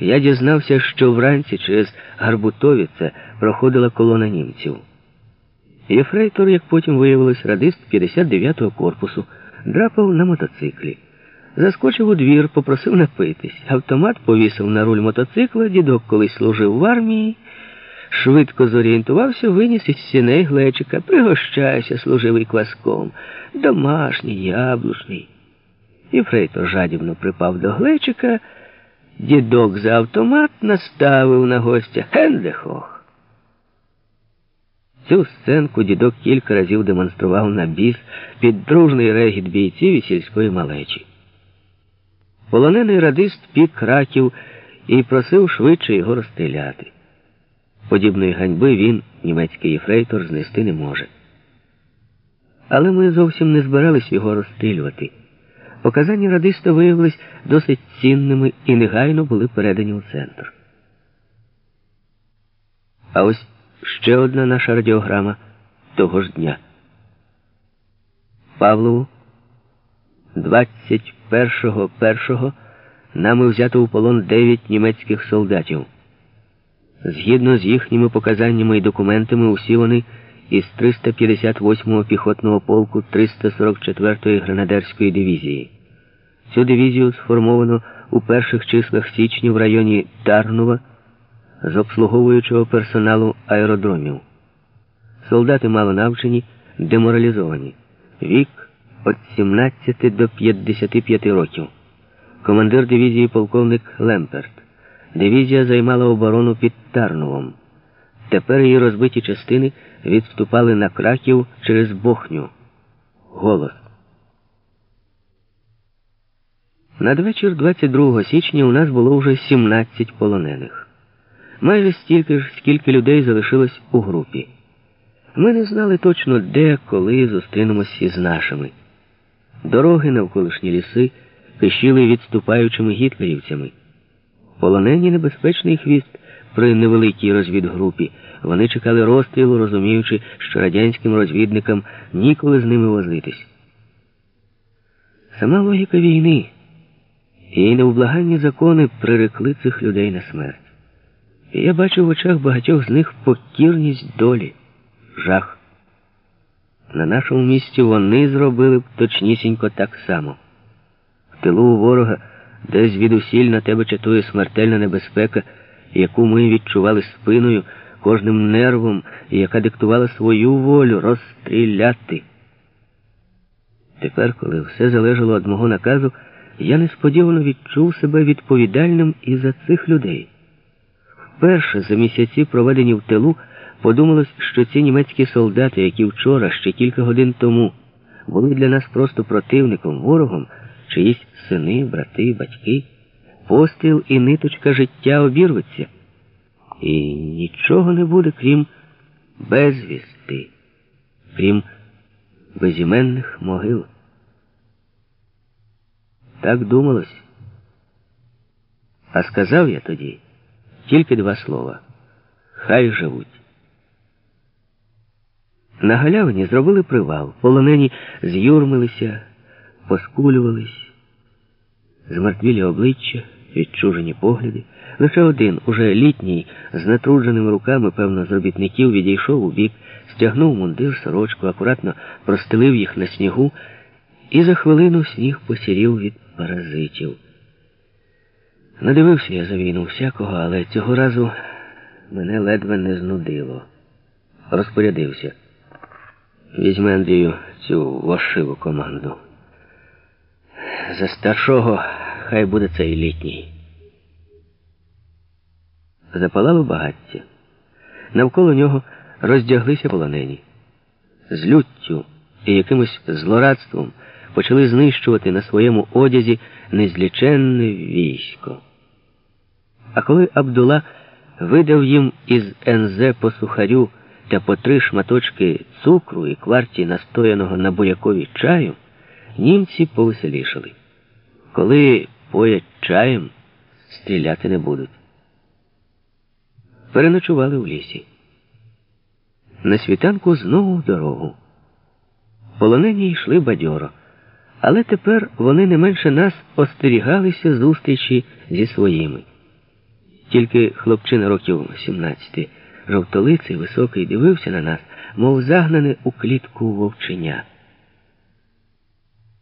я дізнався, що вранці через Гарбутовіце проходила колона німців. Єфрейтор, як потім виявилось, радист 59-го корпусу, драпав на мотоциклі. Заскочив у двір, попросив напитись. Автомат повісив на руль мотоцикла, дідок колись служив в армії, швидко зорієнтувався, виніс із сіней глечика. Пригощайся, служивий кваском, домашній, яблучний. Єфрейтор жадібно припав до глечика, дідок за автомат наставив на гостя Хендехох. Цю сценку дідок кілька разів демонстрував на біс під дружний регіт бійців і сільської малечі. Полонений радист пік раків і просив швидше його розстріляти. Подібної ганьби він, німецький єфрейтор, знести не може. Але ми зовсім не збирались його розстрілювати. Показання радиста виявились досить цінними і негайно були передані у центр. А ось ще одна наша радіограма того ж дня. Павлову 21.01 нами взято у полон 9 німецьких солдатів. Згідно з їхніми показаннями і документами, усі вони із 358-го піхотного полку 344-ї гранадерської дивізії. Цю дивізію сформовано у перших числах січня в районі Тарнова з обслуговуючого персоналу аеродромів. Солдати мало навчені, деморалізовані. Вік від 17 до 55 років. Командир дивізії полковник Лемперт. Дивізія займала оборону під Тарновом. Тепер її розбиті частини відступали на краків через Бохню. Голос. Надвечір 22 січня у нас було вже 17 полонених майже стільки ж, скільки людей залишилось у групі. Ми не знали точно, де, коли зустрінемось із нашими. Дороги навколишні ліси кишіли відступаючими гітлерівцями. Полонені небезпечний хвіст при невеликій розвідгрупі. Вони чекали розстрілу, розуміючи, що радянським розвідникам ніколи з ними возитись. Сама логіка війни і невблаганні закони прирекли цих людей на смерть. І я бачив в очах багатьох з них покірність долі, жах. На нашому місці вони зробили б точнісінько так само. В тилу у ворога, де звідусіль на тебе чатує смертельна небезпека, яку ми відчували спиною, кожним нервом, і яка диктувала свою волю розстріляти. Тепер, коли все залежало від мого наказу, я несподівано відчув себе відповідальним і за цих людей. Вперше за місяці, проведені в тилу, подумалось, що ці німецькі солдати, які вчора, ще кілька годин тому, були для нас просто противником, ворогом, чиїсь сини, брати, батьки, постріл і ниточка життя обірветься. І нічого не буде, крім безвісти, крім безіменних могил. Так думалось. А сказав я тоді. Тільки два слова. Хай живуть. На галявині зробили привал. Полонені з'юрмилися, поскулювались, змертвілі обличчя, відчужені погляди. Лише один, уже літній, з натрудженими руками, певно, з робітників, відійшов у бік, стягнув мундир, сорочку, акуратно простелив їх на снігу, і за хвилину сніг посірів від паразитів. Надивився я за війну всякого, але цього разу мене ледве не знудило. Розпорядився. Візьми Андрію цю вошиву команду. За старшого хай буде цей літній. Запалало багаття. Навколо нього роздяглися полонені. З люттю і якимось злорадством почали знищувати на своєму одязі незліченне військо. А коли Абдула видав їм із НЗ по сухарю та по три шматочки цукру і кварті настояного на бурякові чаю, німці повеселішали. Коли поять чаєм, стріляти не будуть. Переночували в лісі. На світанку знову в дорогу. Полонені йшли бадьоро, але тепер вони не менше нас остерігалися зустрічі зі своїми. Тільки хлопчина років 17, жовтолиций, високий, дивився на нас, мов загнане у клітку вовченя.